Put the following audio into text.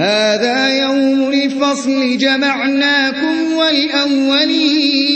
هذا يوم الفصل جمعناكم والأولين.